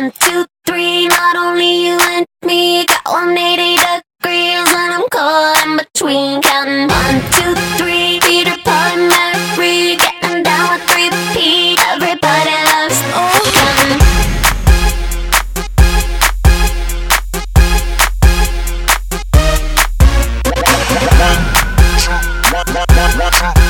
One, two, three, not only you and me got 180 degrees, and I'm caught in between. Counting one, two, three, Peter, Paul, and Mary, getting down with three P. Everybody loves oh. counting. One, two, one, one, one, one, two.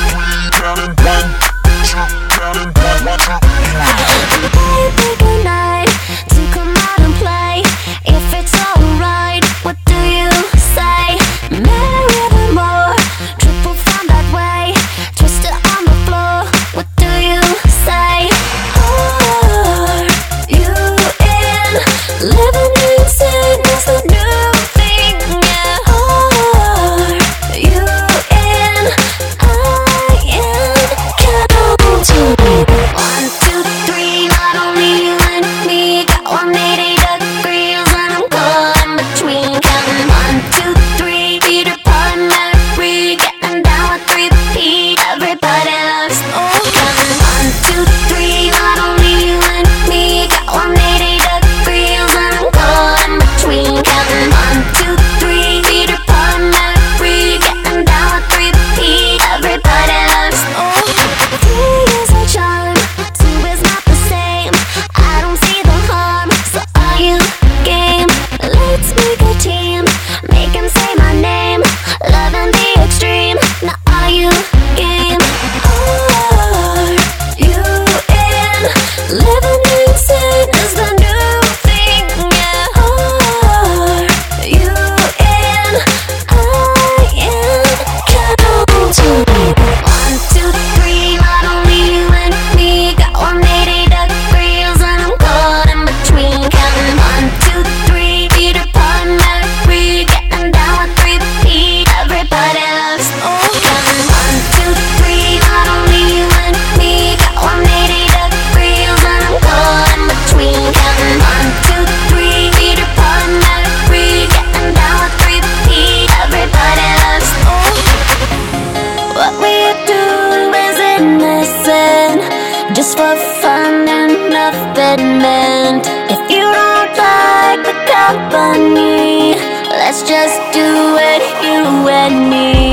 just for fun and nothing meant. If you don't like the company, let's just do it, you and me.